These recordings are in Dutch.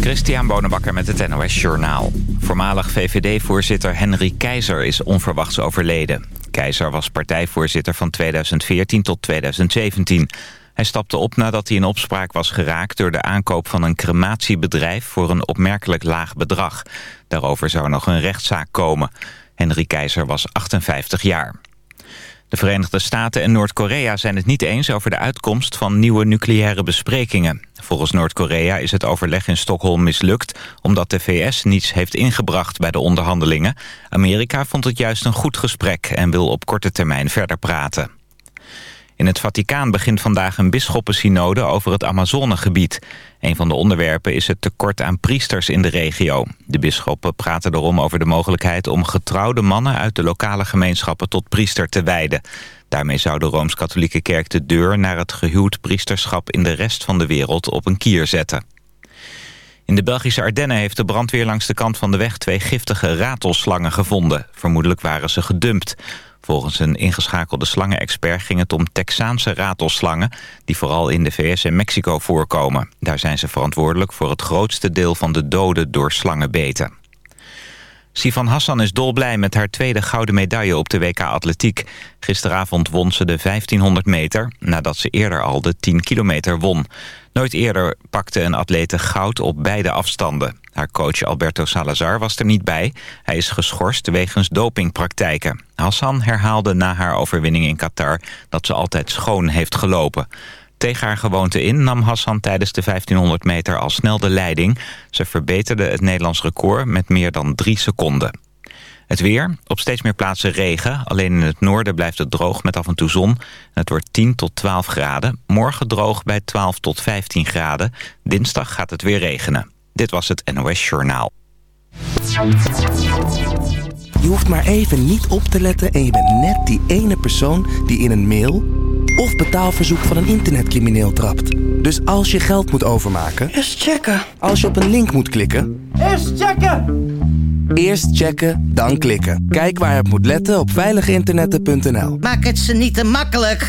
Christian Bonenbakker met het NOS Journaal. Voormalig VVD-voorzitter Henry Keizer is onverwachts overleden. Keizer was partijvoorzitter van 2014 tot 2017. Hij stapte op nadat hij in opspraak was geraakt... door de aankoop van een crematiebedrijf voor een opmerkelijk laag bedrag. Daarover zou nog een rechtszaak komen. Henry Keizer was 58 jaar. De Verenigde Staten en Noord-Korea zijn het niet eens over de uitkomst van nieuwe nucleaire besprekingen. Volgens Noord-Korea is het overleg in Stockholm mislukt omdat de VS niets heeft ingebracht bij de onderhandelingen. Amerika vond het juist een goed gesprek en wil op korte termijn verder praten. In het Vaticaan begint vandaag een bisschoppensynode over het Amazonegebied. Een van de onderwerpen is het tekort aan priesters in de regio. De bisschoppen praten erom over de mogelijkheid om getrouwde mannen uit de lokale gemeenschappen tot priester te wijden. Daarmee zou de Rooms-Katholieke Kerk de deur naar het gehuwd priesterschap in de rest van de wereld op een kier zetten. In de Belgische Ardennen heeft de brandweer langs de kant van de weg twee giftige ratelslangen gevonden. Vermoedelijk waren ze gedumpt. Volgens een ingeschakelde slangenexpert ging het om Texaanse ratelslangen... die vooral in de VS en Mexico voorkomen. Daar zijn ze verantwoordelijk voor het grootste deel van de doden door slangenbeten. Sivan Hassan is dolblij met haar tweede gouden medaille op de WK Atletiek. Gisteravond won ze de 1500 meter, nadat ze eerder al de 10 kilometer won. Nooit eerder pakte een atlete goud op beide afstanden. Haar coach Alberto Salazar was er niet bij. Hij is geschorst wegens dopingpraktijken. Hassan herhaalde na haar overwinning in Qatar dat ze altijd schoon heeft gelopen. Tegen haar gewoonte in nam Hassan tijdens de 1500 meter al snel de leiding. Ze verbeterde het Nederlands record met meer dan drie seconden. Het weer, op steeds meer plaatsen regen. Alleen in het noorden blijft het droog met af en toe zon. Het wordt 10 tot 12 graden. Morgen droog bij 12 tot 15 graden. Dinsdag gaat het weer regenen. Dit was het NOS Journaal. Je hoeft maar even niet op te letten en je bent net die ene persoon die in een mail of betaalverzoek van een internetcrimineel trapt. Dus als je geld moet overmaken... Eerst checken. Als je op een link moet klikken... Eerst checken! Eerst checken, dan klikken. Kijk waar op moet letten op veiliginternetten.nl. Maak het ze niet te makkelijk.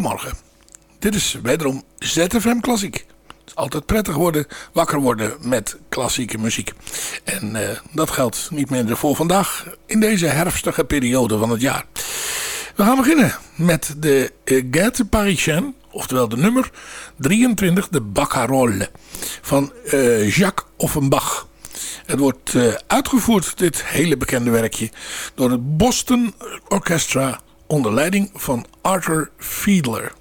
Goedemorgen. Dit is wederom ZFM Klassiek. Het is altijd prettig worden, wakker worden met klassieke muziek. En eh, dat geldt niet minder voor vandaag in deze herfstige periode van het jaar. We gaan beginnen met de uh, Gaite Parisienne, oftewel de nummer 23, de Baccarole van uh, Jacques Offenbach. Het wordt uitgevoerd, dit hele bekende werkje, door het Boston Orchestra onder leiding van Arthur Fiedler.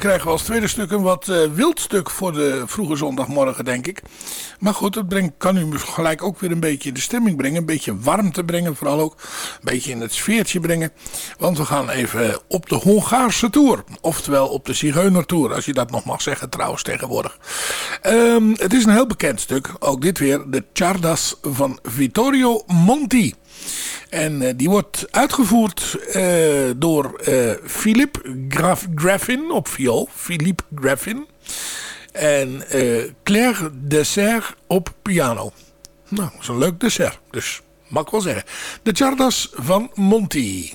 Krijgen we als tweede stuk een wat uh, wild stuk voor de vroege zondagmorgen, denk ik. Maar goed, het brengt, kan u gelijk ook weer een beetje de stemming brengen. Een beetje warmte brengen, vooral ook. Een beetje in het sfeertje brengen. Want we gaan even op de Hongaarse Tour. Oftewel op de Zigeuner Tour, als je dat nog mag zeggen trouwens tegenwoordig. Um, het is een heel bekend stuk. Ook dit weer, de Chardas van Vittorio Monti. En uh, die wordt uitgevoerd uh, door uh, Philippe Graf Graffin op viool. Philippe Graffin. En Claire Dessert op piano. Nou, dat is een leuk dessert. Dus mag ik wel zeggen. De Chardas van Monti.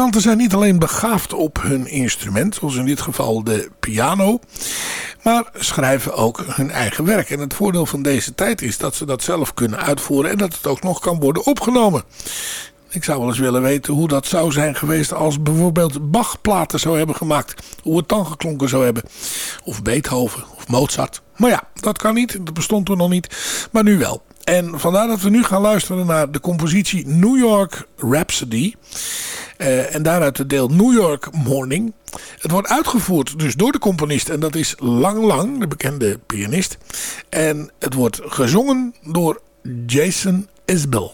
Muzikanten zijn niet alleen begaafd op hun instrument, zoals in dit geval de piano, maar schrijven ook hun eigen werk. En het voordeel van deze tijd is dat ze dat zelf kunnen uitvoeren en dat het ook nog kan worden opgenomen. Ik zou wel eens willen weten hoe dat zou zijn geweest als bijvoorbeeld Bach platen zou hebben gemaakt. Hoe het dan geklonken zou hebben. Of Beethoven of Mozart. Maar ja, dat kan niet. Dat bestond toen nog niet. Maar nu wel. En vandaar dat we nu gaan luisteren naar de compositie New York Rhapsody. Uh, en daaruit het deel New York Morning. Het wordt uitgevoerd dus door de componist. En dat is Lang Lang, de bekende pianist. En het wordt gezongen door Jason Isbell.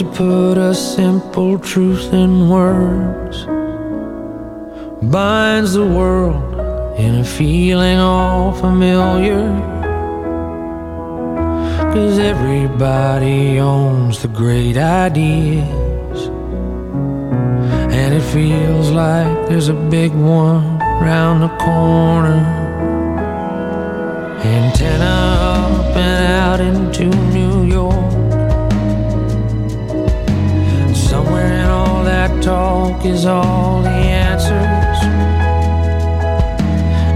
To put a simple truth in words binds the world in a feeling all familiar. Cause everybody owns the great ideas. And it feels like there's a big one round the corner. Antenna up and out into New York. Talk is all the answers.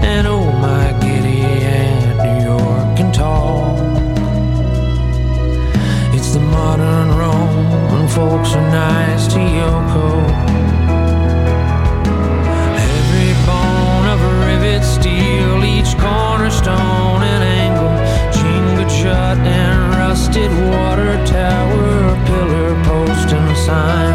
And oh, my giddy Aunt New York can talk. It's the modern Rome when folks are nice to Yoko. Every bone of a rivet, steel, each cornerstone and angle, chinga shut and rusted water tower, pillar, post, and sign.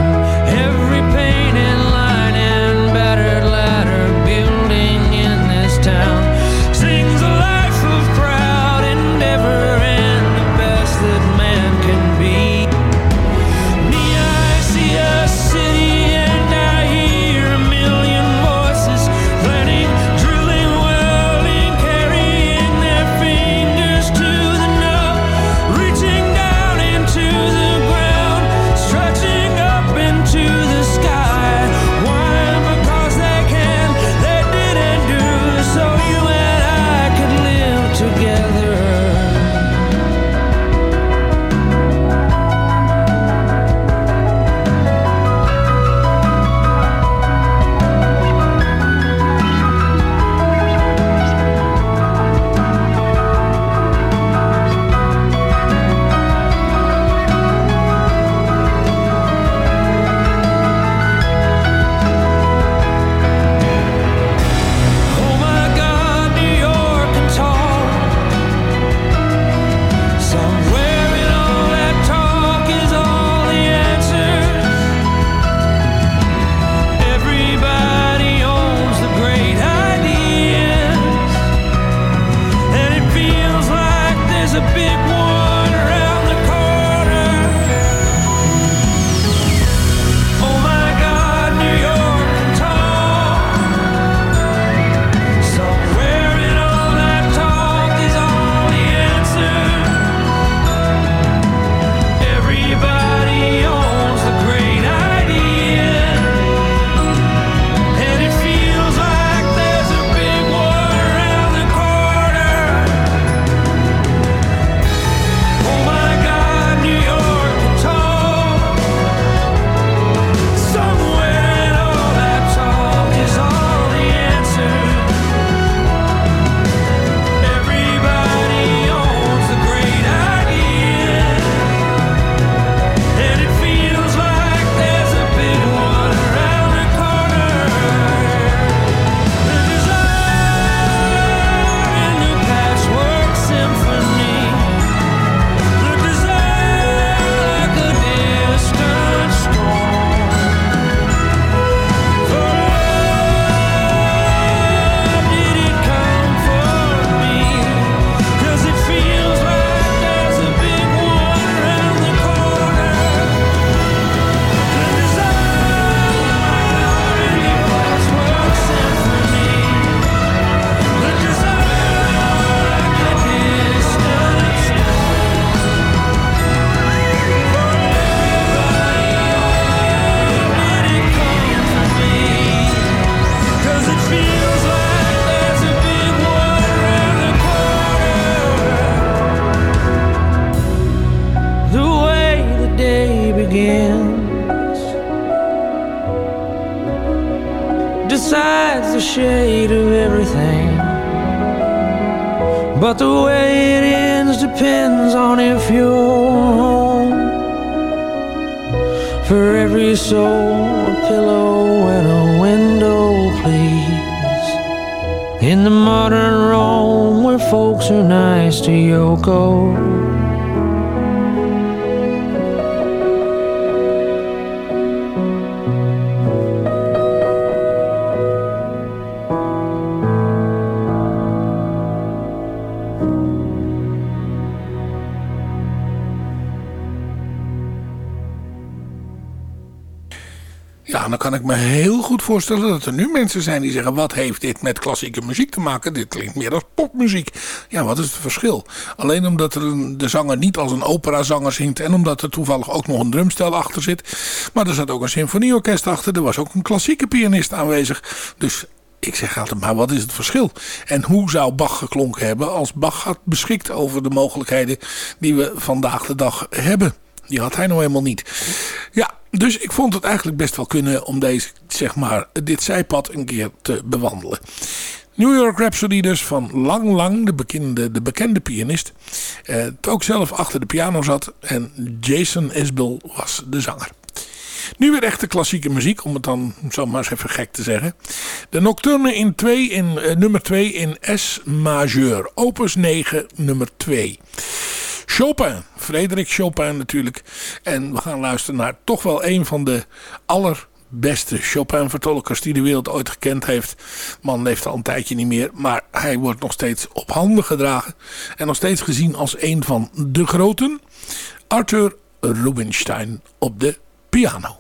Soul, a pillow and a window, please. In the modern Rome where folks are nice to Yoko. Kan ik me heel goed voorstellen dat er nu mensen zijn die zeggen... wat heeft dit met klassieke muziek te maken? Dit klinkt meer als popmuziek. Ja, wat is het verschil? Alleen omdat er de zanger niet als een operazanger zingt... en omdat er toevallig ook nog een drumstel achter zit. Maar er zat ook een symfonieorkest achter. Er was ook een klassieke pianist aanwezig. Dus ik zeg altijd, maar wat is het verschil? En hoe zou Bach geklonken hebben als Bach had beschikt over de mogelijkheden die we vandaag de dag hebben? Die had hij nou helemaal niet. Ja, dus ik vond het eigenlijk best wel kunnen om deze, zeg maar, dit zijpad een keer te bewandelen. New York Rhapsody dus van Lang Lang, de bekende, de bekende pianist. Eh, ook zelf achter de piano zat. En Jason Isbell was de zanger. Nu weer echte klassieke muziek, om het dan zo maar eens even gek te zeggen. De Nocturne in 2 in uh, nummer 2 in S majeur, opus 9 nummer 2. Chopin, Frederik Chopin natuurlijk. En we gaan luisteren naar toch wel een van de allerbeste Chopin-vertolkers die de wereld ooit gekend heeft. Man leeft al een tijdje niet meer, maar hij wordt nog steeds op handen gedragen. En nog steeds gezien als een van de groten. Arthur Rubinstein op de piano.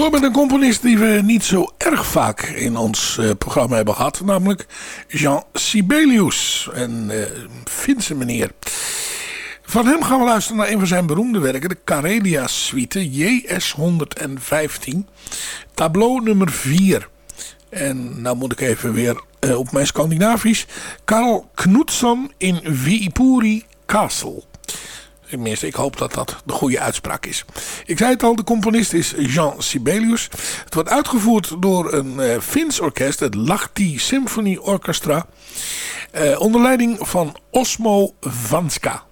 Door met een componist die we niet zo erg vaak in ons uh, programma hebben gehad. Namelijk Jean Sibelius. Een uh, Finse meneer. Van hem gaan we luisteren naar een van zijn beroemde werken. De Karelia Suite JS115. Tableau nummer 4. En nou moet ik even weer uh, op mijn Scandinavisch. Karl Knutsson in Viipuri Castle. Tenminste, ik hoop dat dat de goede uitspraak is. Ik zei het al, de componist is Jean Sibelius. Het wordt uitgevoerd door een uh, Fins orkest, het Lahti Symphony Orchestra. Uh, onder leiding van Osmo Vanska.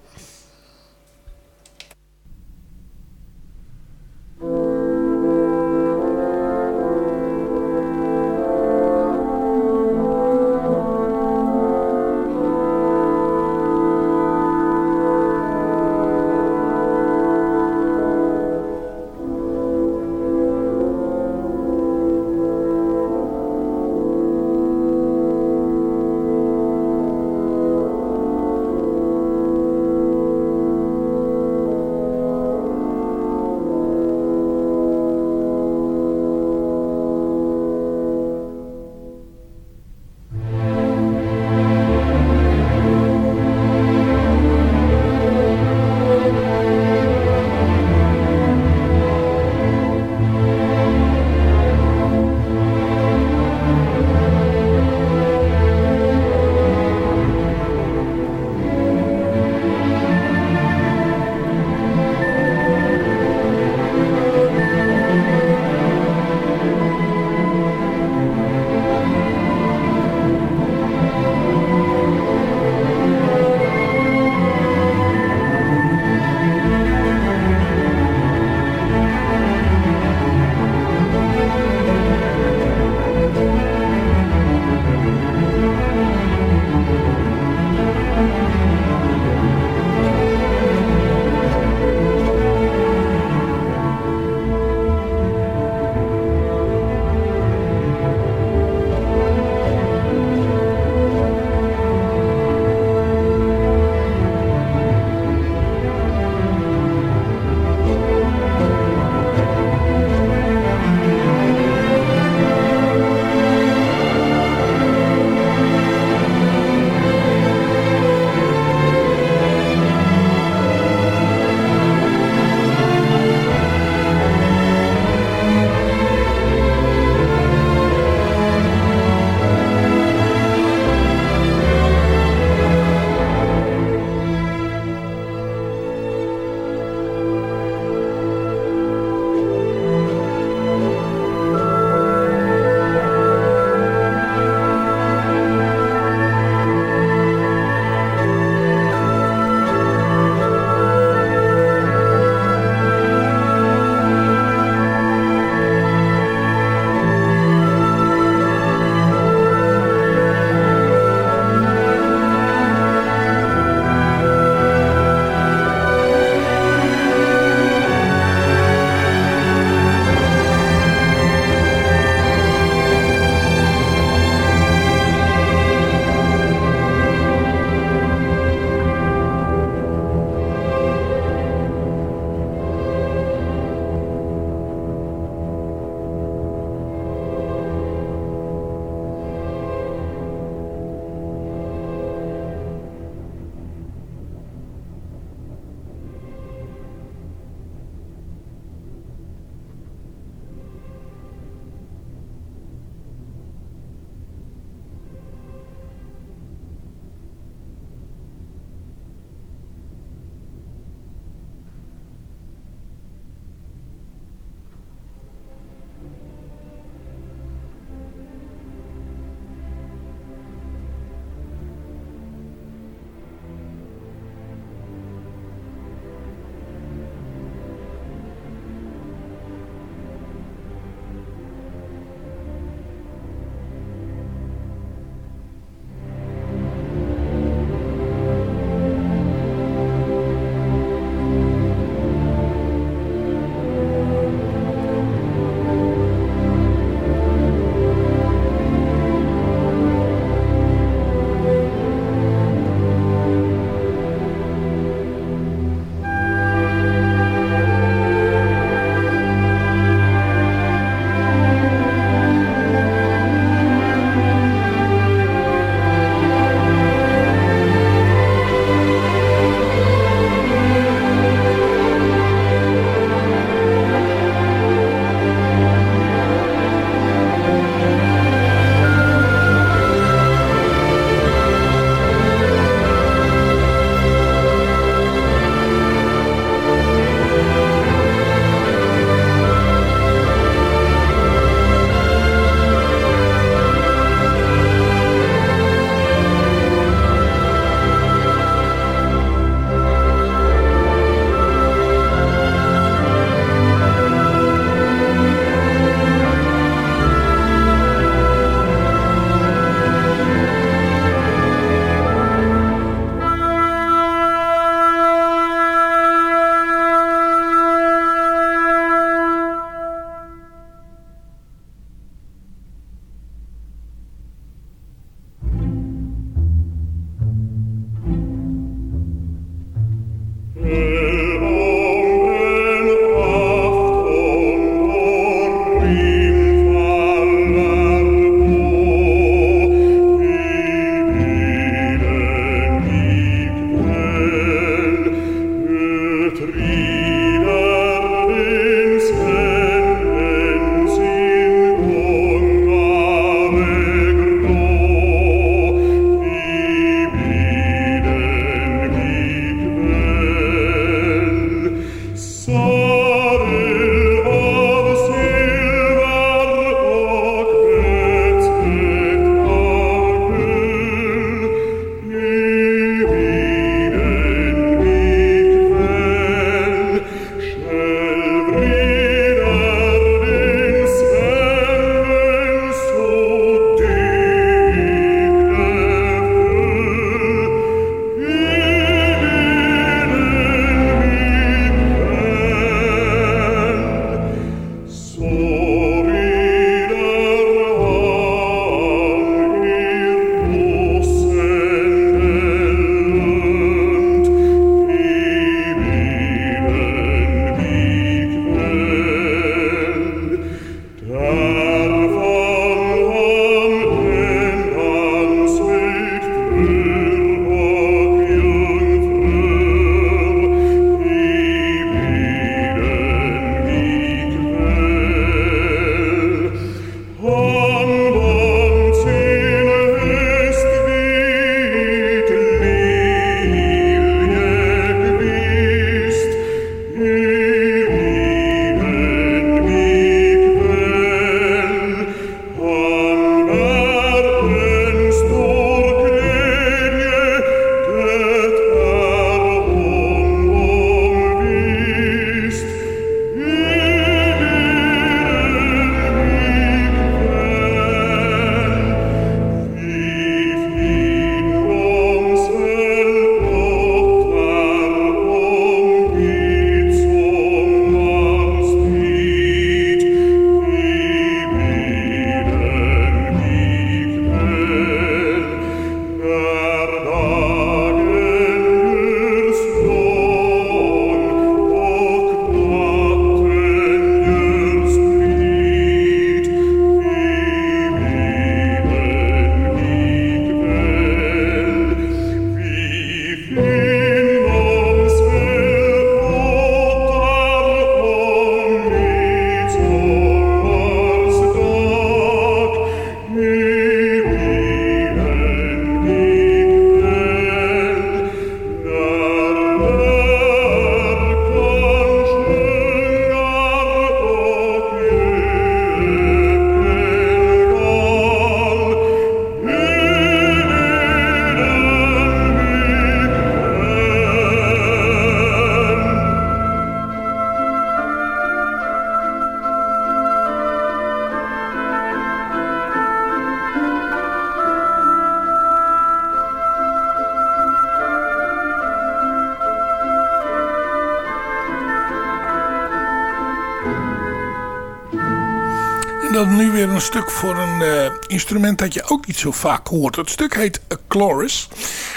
Een uh, instrument dat je ook niet zo vaak hoort. Het stuk heet A Chorus.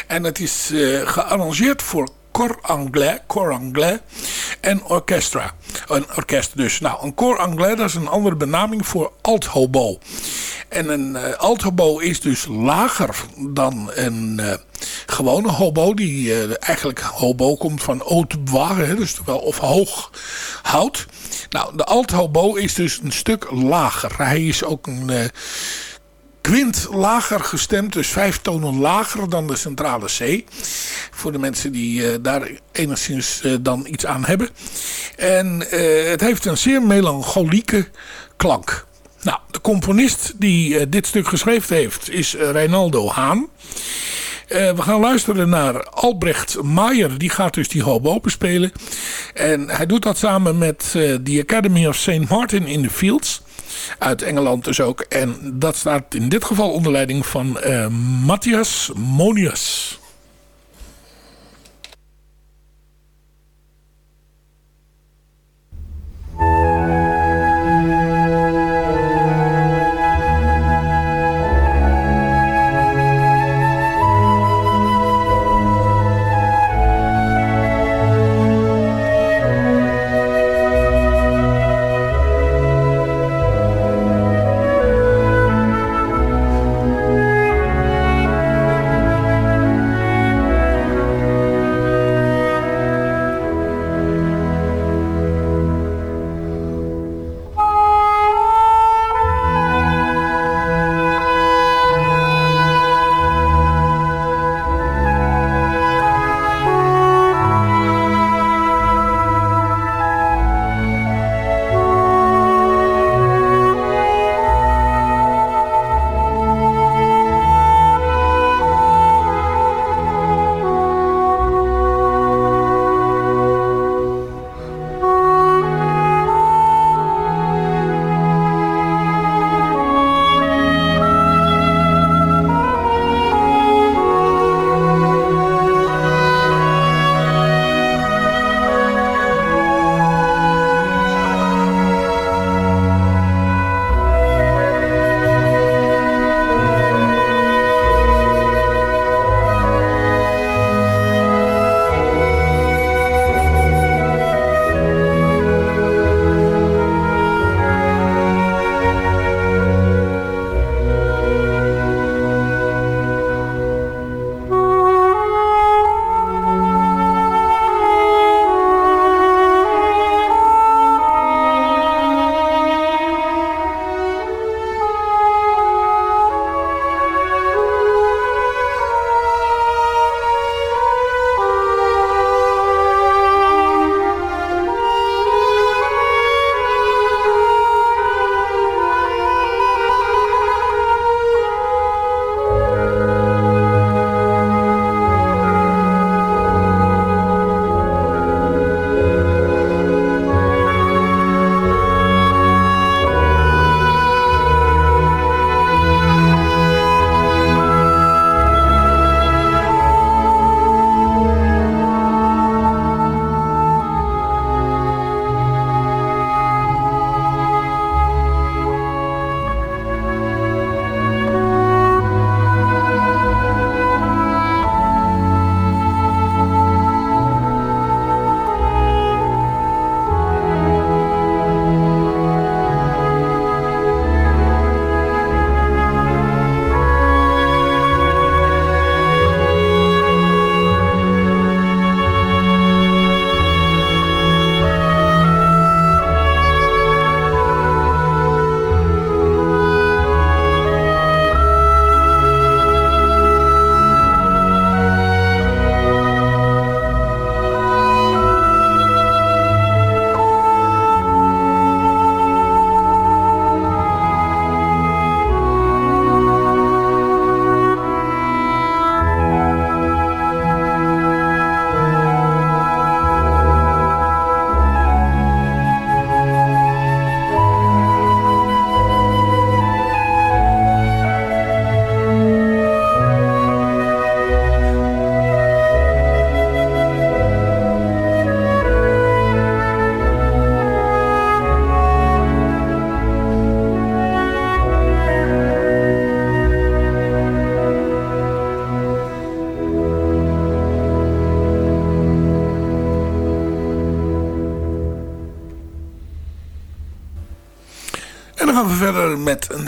En het is uh, gearrangeerd voor cor anglais, cor anglais en orchestra. Een orkest dus. Nou, een cor anglais dat is een andere benaming voor alt hobo. En een uh, alt hobo is dus lager dan een gewone hobo. Die eigenlijk hobo komt van bois, dus wel of hoog hout. Nou, de alt hobo is dus een stuk lager. Hij is ook een kwint lager gestemd, dus vijf tonen lager dan de centrale C. Voor de mensen die uh, daar enigszins uh, dan iets aan hebben. En uh, het heeft een zeer melancholieke klank. Nou, de componist die dit stuk geschreven heeft is Reinaldo Haan. we gaan luisteren naar Albrecht Maier. Die gaat dus die hobo bespelen. En hij doet dat samen met de Academy of St. Martin in the Fields uit Engeland dus ook. En dat staat in dit geval onder leiding van uh, Matthias Monius.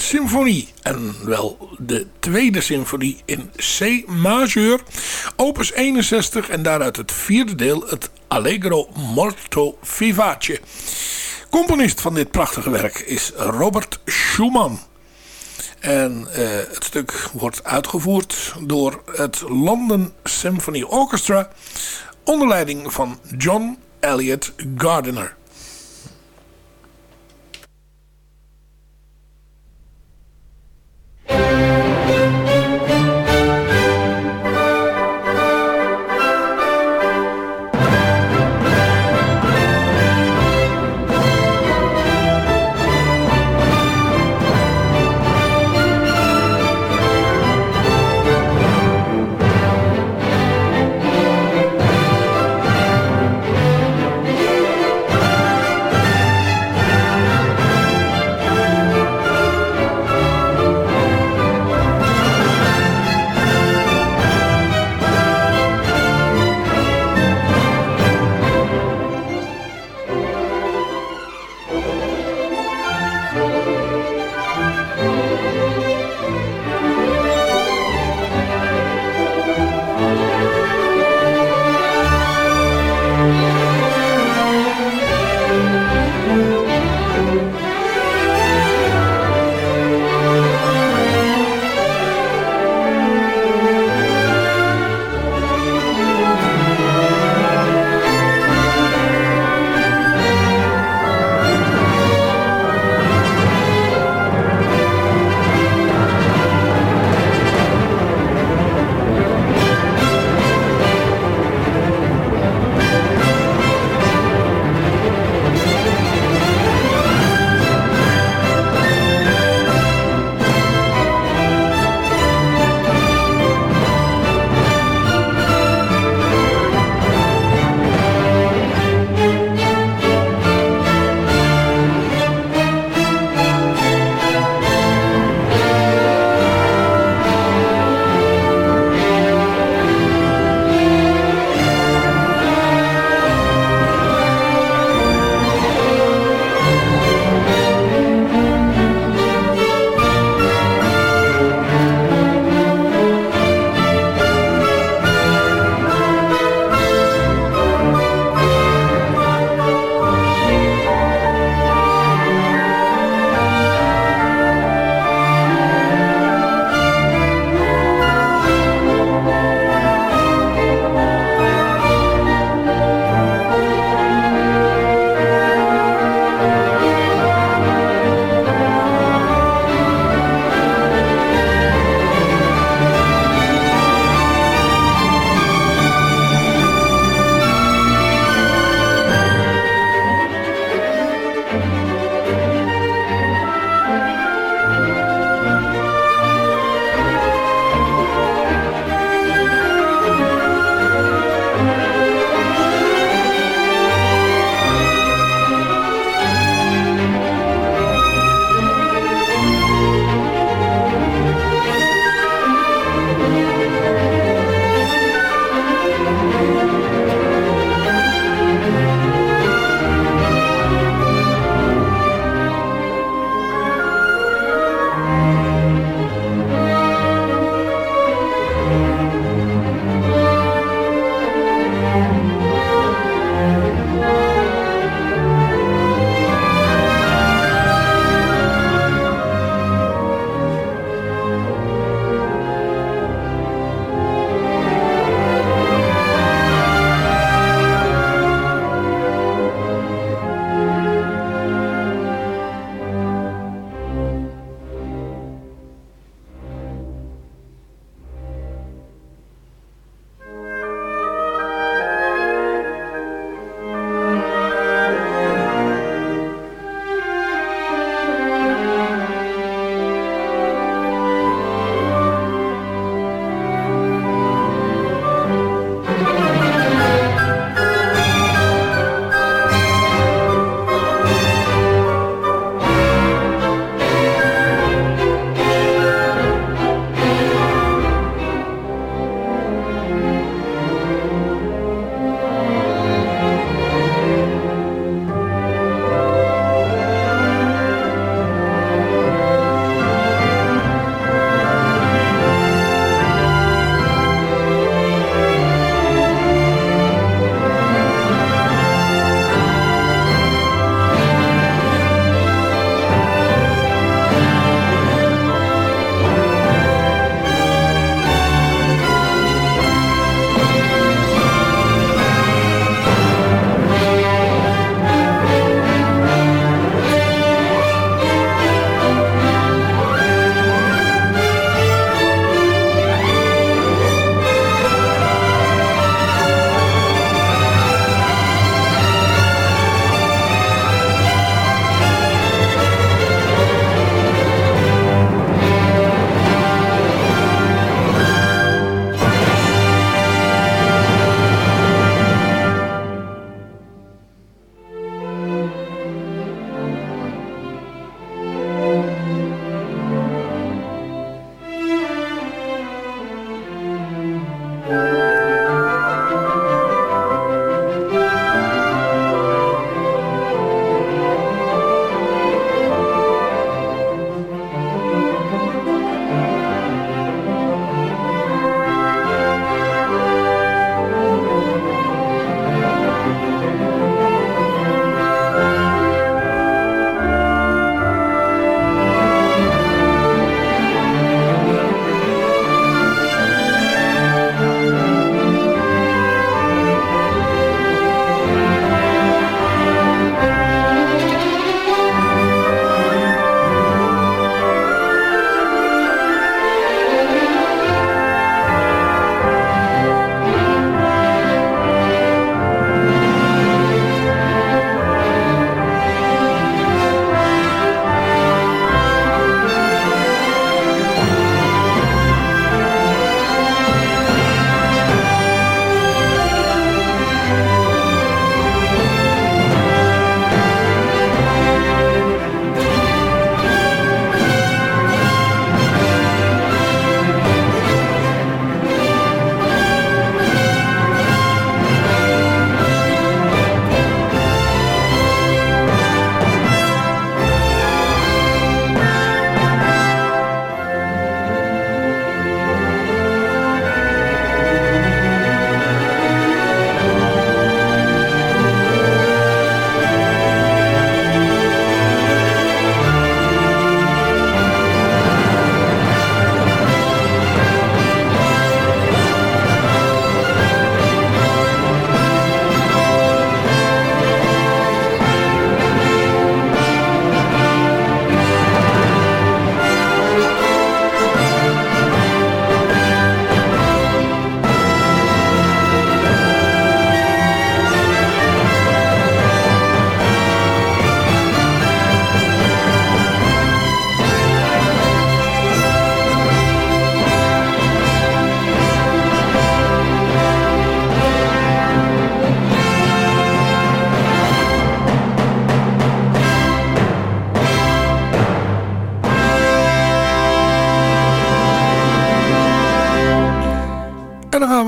Symfonie. En wel de tweede symfonie in C majeur. Opus 61 en daaruit het vierde deel, het Allegro Molto Vivace. Componist van dit prachtige werk is Robert Schumann. En uh, het stuk wordt uitgevoerd door het London Symphony Orchestra onder leiding van John Elliott Gardiner.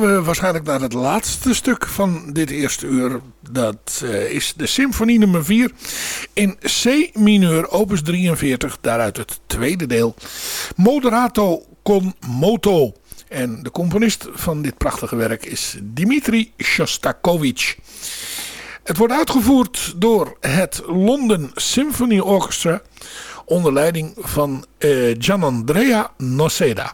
waarschijnlijk naar het laatste stuk van dit eerste uur. Dat uh, is de symfonie nummer 4 in C mineur, opus 43, daaruit het tweede deel. Moderato con moto. En de componist van dit prachtige werk is Dimitri Shostakovich. Het wordt uitgevoerd door het London Symphony Orchestra onder leiding van uh, Gianandrea Noceda.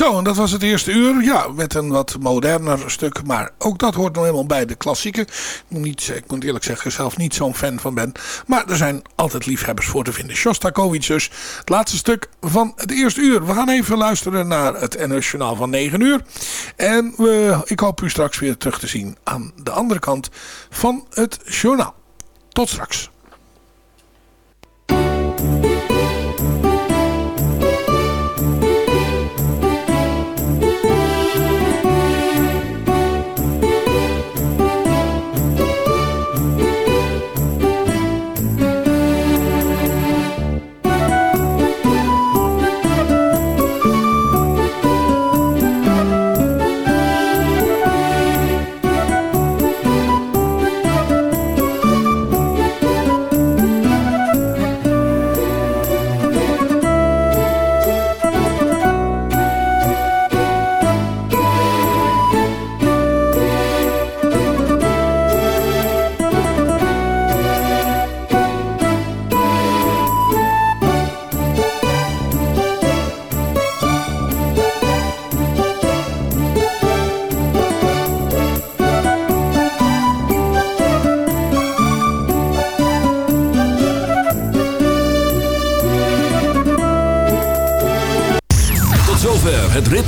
Zo, en dat was het eerste uur. Ja, met een wat moderner stuk. Maar ook dat hoort nog helemaal bij de klassieke. Niet, ik moet eerlijk zeggen, zelf niet zo'n fan van ben. Maar er zijn altijd liefhebbers voor te vinden. Shostakovich dus. Het laatste stuk van het eerste uur. We gaan even luisteren naar het NOS Journaal van 9 uur. En we, ik hoop u straks weer terug te zien aan de andere kant van het journaal. Tot straks.